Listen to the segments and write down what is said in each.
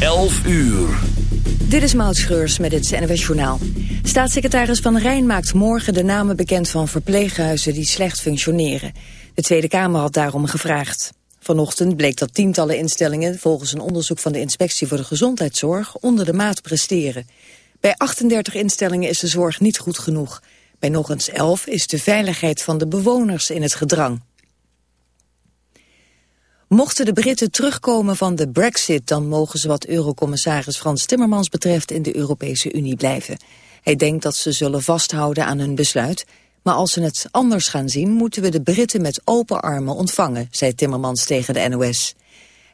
11 uur. Dit is Maud Schreurs met het NWS Journaal. Staatssecretaris Van Rijn maakt morgen de namen bekend van verpleeghuizen die slecht functioneren. De Tweede Kamer had daarom gevraagd. Vanochtend bleek dat tientallen instellingen volgens een onderzoek van de Inspectie voor de Gezondheidszorg onder de maat presteren. Bij 38 instellingen is de zorg niet goed genoeg. Bij nog eens 11 is de veiligheid van de bewoners in het gedrang. Mochten de Britten terugkomen van de brexit... dan mogen ze wat eurocommissaris Frans Timmermans betreft... in de Europese Unie blijven. Hij denkt dat ze zullen vasthouden aan hun besluit... maar als ze het anders gaan zien... moeten we de Britten met open armen ontvangen... zei Timmermans tegen de NOS.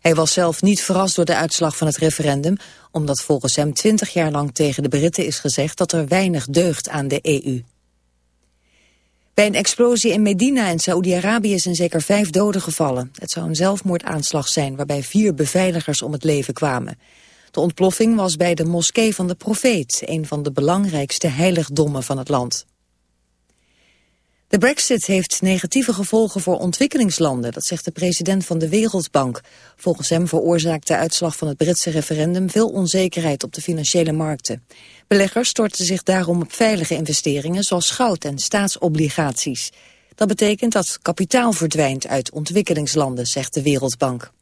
Hij was zelf niet verrast door de uitslag van het referendum... omdat volgens hem twintig jaar lang tegen de Britten is gezegd... dat er weinig deugt aan de EU. Bij een explosie in Medina in Saoedi-Arabië zijn zeker vijf doden gevallen. Het zou een zelfmoordaanslag zijn waarbij vier beveiligers om het leven kwamen. De ontploffing was bij de moskee van de profeet, een van de belangrijkste heiligdommen van het land. De brexit heeft negatieve gevolgen voor ontwikkelingslanden, dat zegt de president van de Wereldbank. Volgens hem veroorzaakt de uitslag van het Britse referendum veel onzekerheid op de financiële markten. Beleggers storten zich daarom op veilige investeringen zoals goud en staatsobligaties. Dat betekent dat kapitaal verdwijnt uit ontwikkelingslanden, zegt de Wereldbank.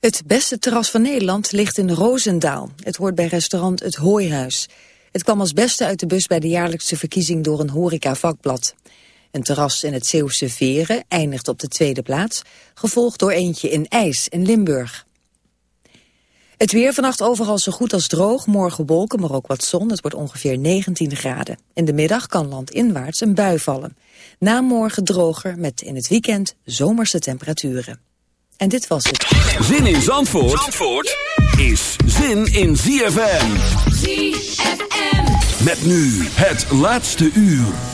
Het beste terras van Nederland ligt in Roosendaal. Het hoort bij restaurant Het Hooihuis. Het kwam als beste uit de bus bij de jaarlijkse verkiezing door een horeca-vakblad. Een terras in het Zeeuwse Veren eindigt op de tweede plaats, gevolgd door eentje in IJs in Limburg. Het weer vannacht overal zo goed als droog, morgen wolken, maar ook wat zon. Het wordt ongeveer 19 graden. In de middag kan landinwaarts een bui vallen. Na morgen droger met in het weekend zomerse temperaturen. En dit was het. Zin in Zandvoort, Zandvoort is zin in ZFM. ZFM. Met nu het laatste uur.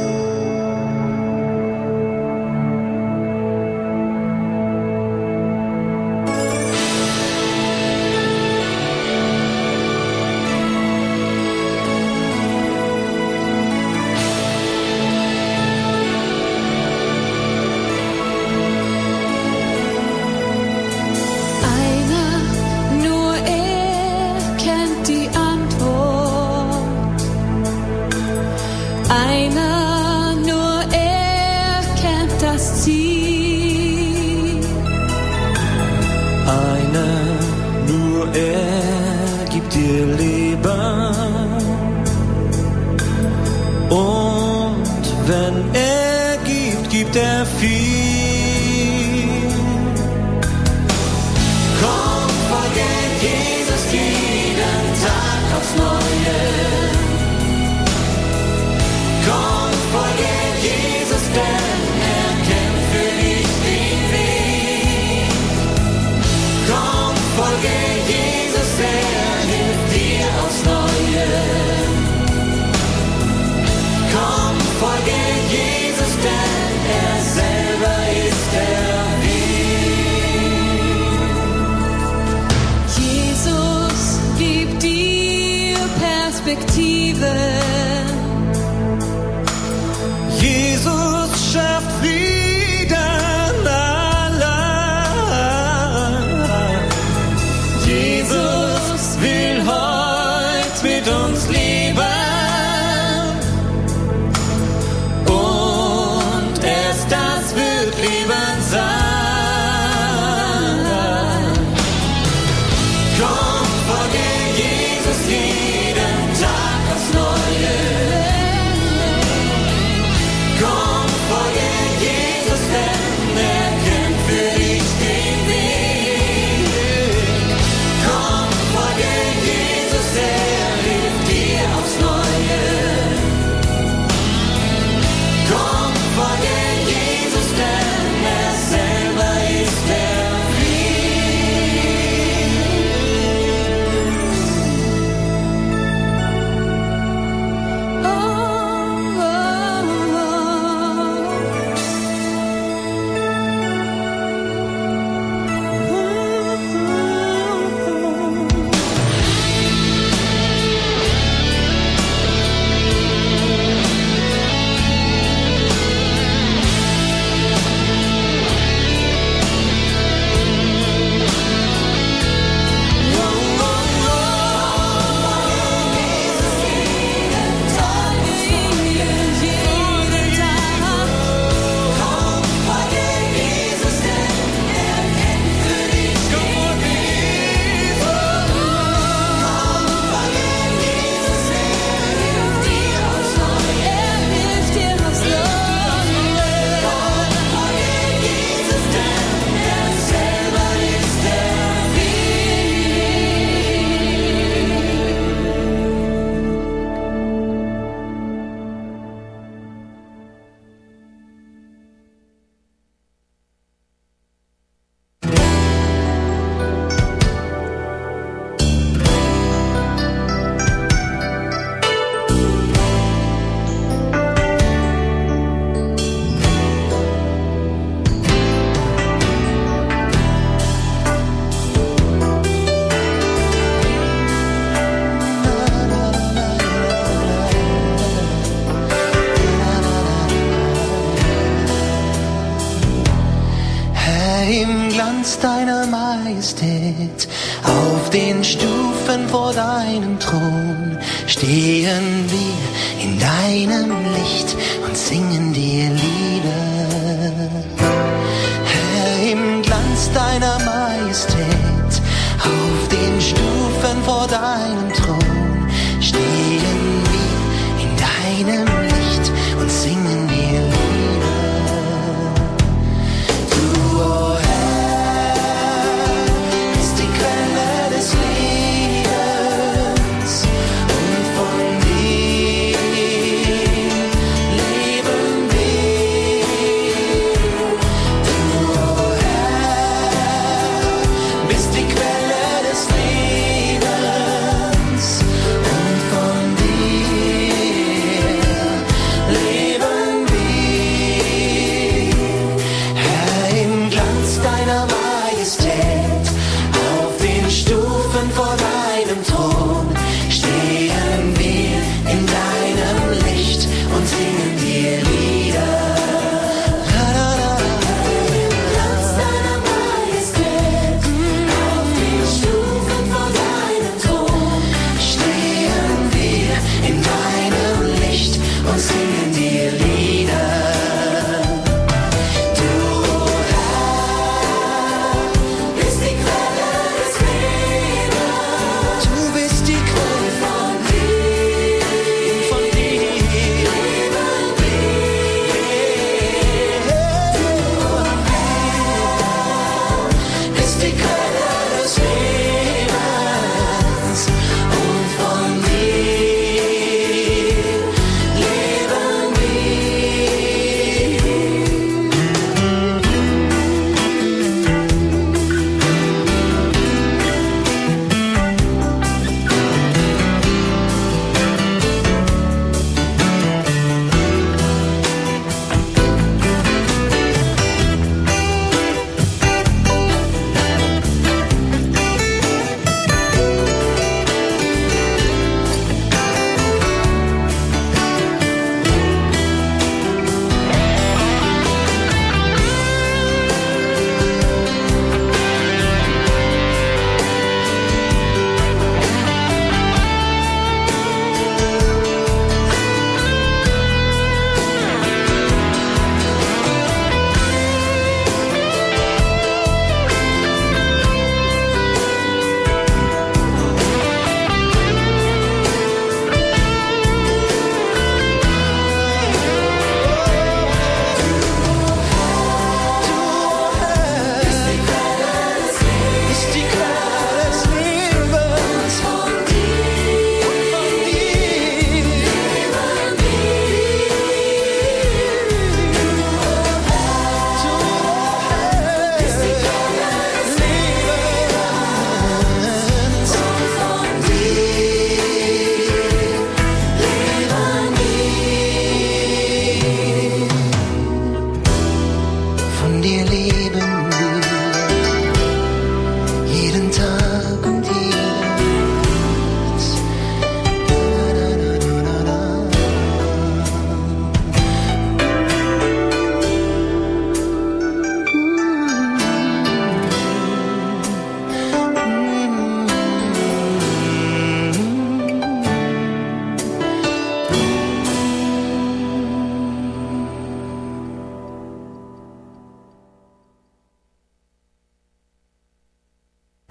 Eine nur er gibt dir Leben. Und wenn er gibt, gibt er viel. Komm, vergeht Jesus jeden Tag aufs Neue. Komm, vergeht Jesus denn actieve deiner Majestät, auf den Stufen vor deinem Thron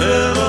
Hello.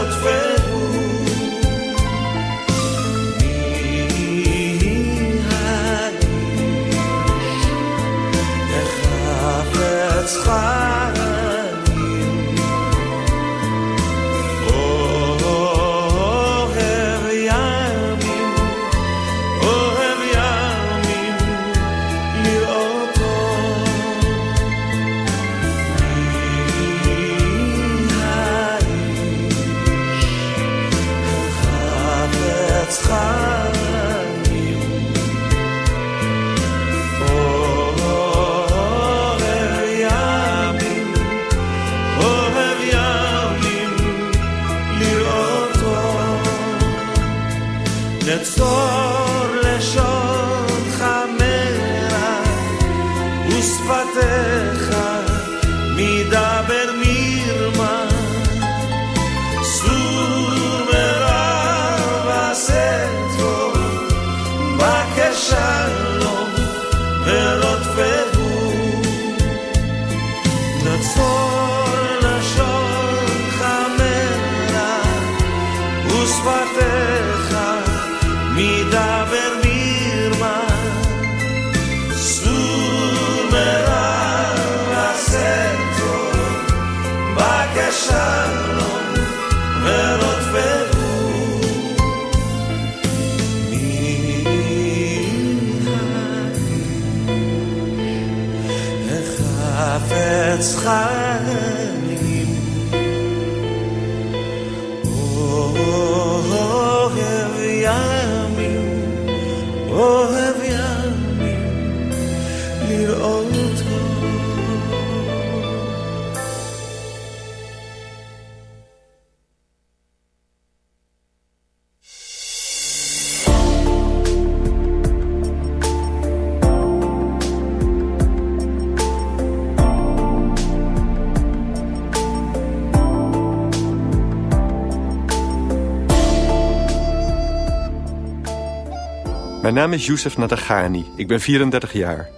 Mijn naam is Youssef Nadagani. Ik ben 34 jaar.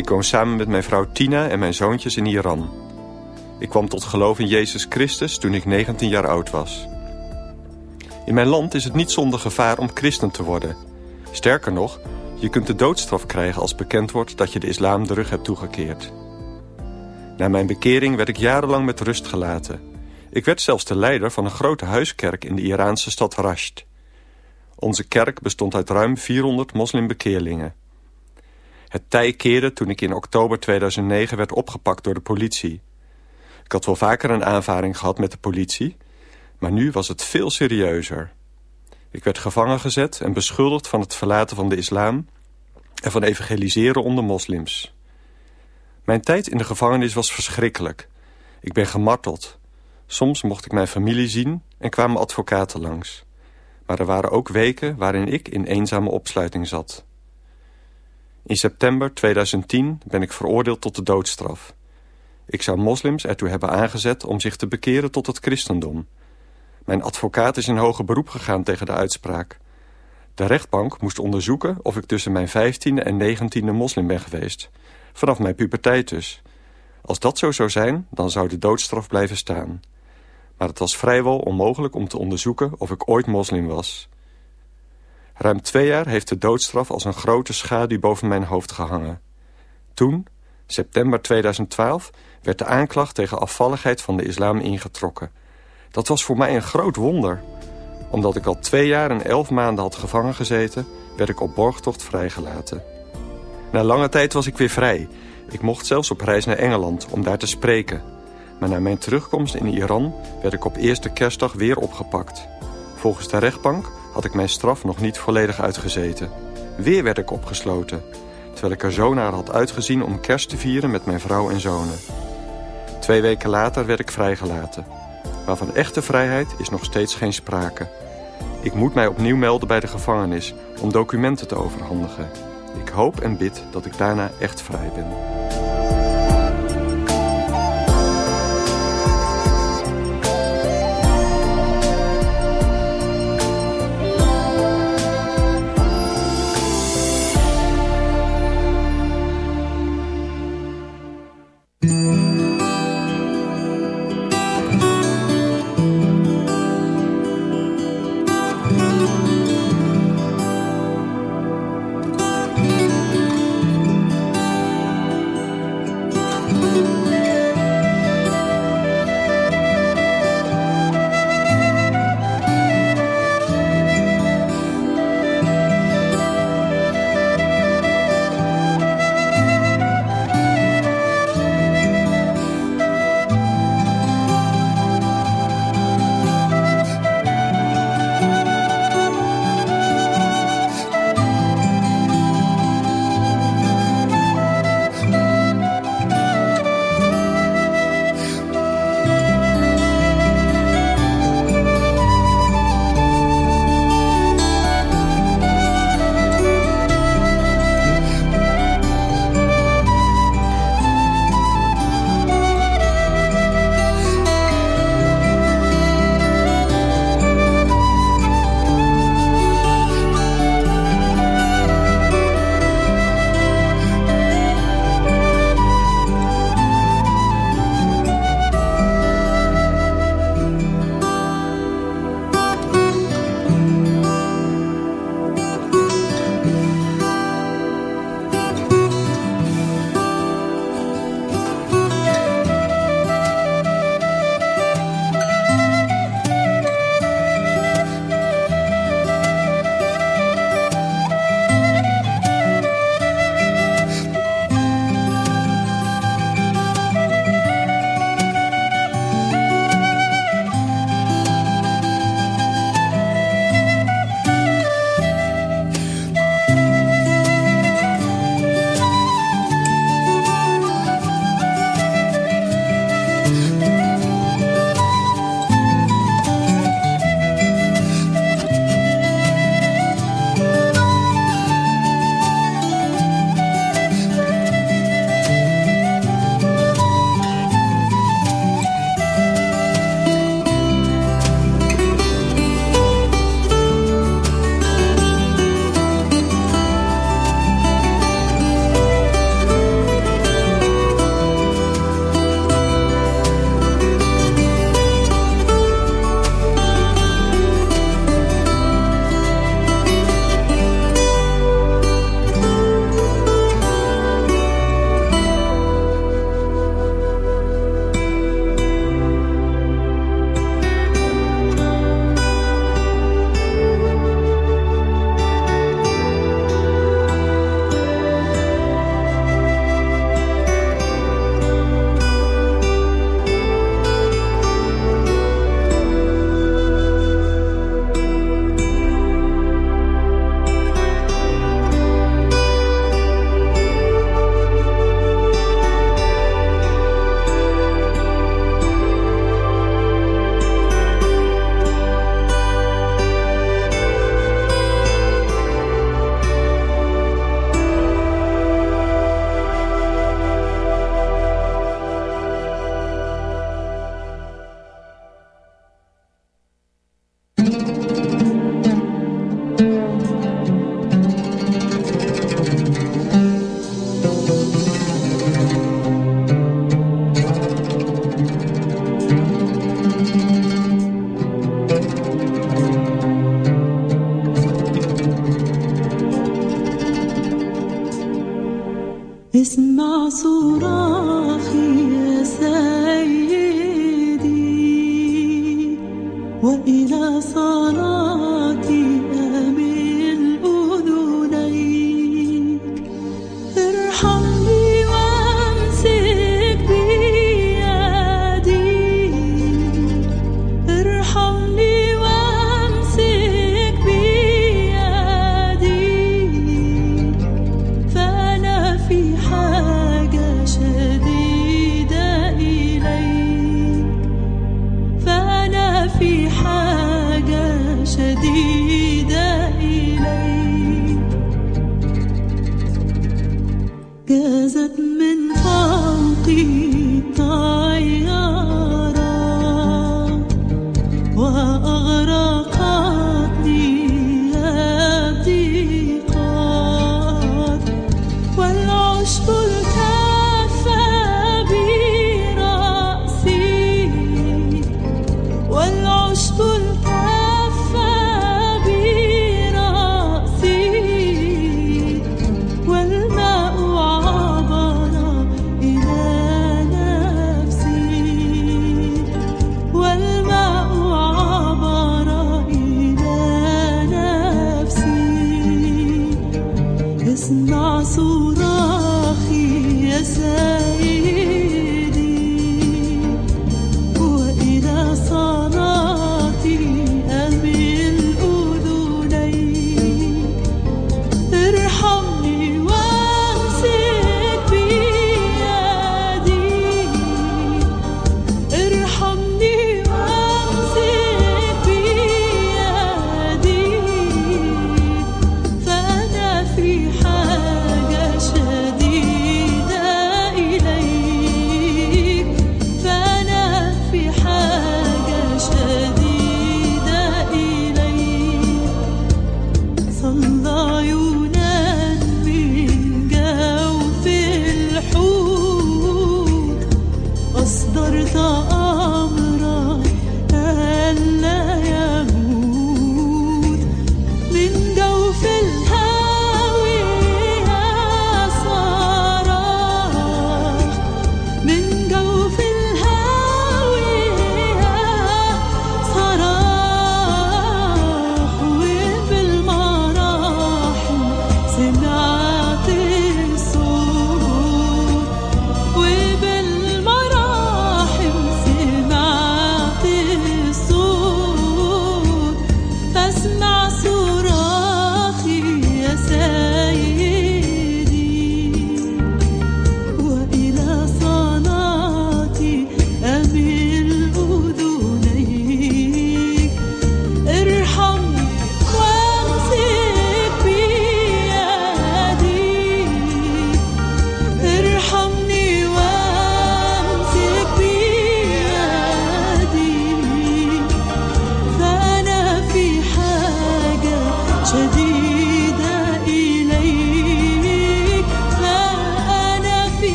Ik woon samen met mijn vrouw Tina en mijn zoontjes in Iran. Ik kwam tot geloof in Jezus Christus toen ik 19 jaar oud was. In mijn land is het niet zonder gevaar om christen te worden. Sterker nog, je kunt de doodstraf krijgen als bekend wordt dat je de islam de rug hebt toegekeerd. Na mijn bekering werd ik jarenlang met rust gelaten. Ik werd zelfs de leider van een grote huiskerk in de Iraanse stad Rasht. Onze kerk bestond uit ruim 400 moslimbekeerlingen. Het tij keerde toen ik in oktober 2009 werd opgepakt door de politie. Ik had wel vaker een aanvaring gehad met de politie, maar nu was het veel serieuzer. Ik werd gevangen gezet en beschuldigd van het verlaten van de islam en van evangeliseren onder moslims. Mijn tijd in de gevangenis was verschrikkelijk. Ik ben gemarteld. Soms mocht ik mijn familie zien en kwamen advocaten langs. Maar er waren ook weken waarin ik in eenzame opsluiting zat. In september 2010 ben ik veroordeeld tot de doodstraf. Ik zou moslims ertoe hebben aangezet om zich te bekeren tot het christendom. Mijn advocaat is in hoger beroep gegaan tegen de uitspraak. De rechtbank moest onderzoeken of ik tussen mijn 15e en 19e moslim ben geweest. Vanaf mijn puberteit dus. Als dat zo zou zijn, dan zou de doodstraf blijven staan. Maar het was vrijwel onmogelijk om te onderzoeken of ik ooit moslim was. Ruim twee jaar heeft de doodstraf als een grote schaduw boven mijn hoofd gehangen. Toen, september 2012, werd de aanklacht tegen afvalligheid van de islam ingetrokken. Dat was voor mij een groot wonder. Omdat ik al twee jaar en elf maanden had gevangen gezeten... werd ik op borgtocht vrijgelaten. Na lange tijd was ik weer vrij. Ik mocht zelfs op reis naar Engeland om daar te spreken. Maar na mijn terugkomst in Iran werd ik op eerste kerstdag weer opgepakt. Volgens de rechtbank had ik mijn straf nog niet volledig uitgezeten. Weer werd ik opgesloten, terwijl ik er zo naar had uitgezien om kerst te vieren met mijn vrouw en zonen. Twee weken later werd ik vrijgelaten. Maar van echte vrijheid is nog steeds geen sprake. Ik moet mij opnieuw melden bij de gevangenis om documenten te overhandigen. Ik hoop en bid dat ik daarna echt vrij ben.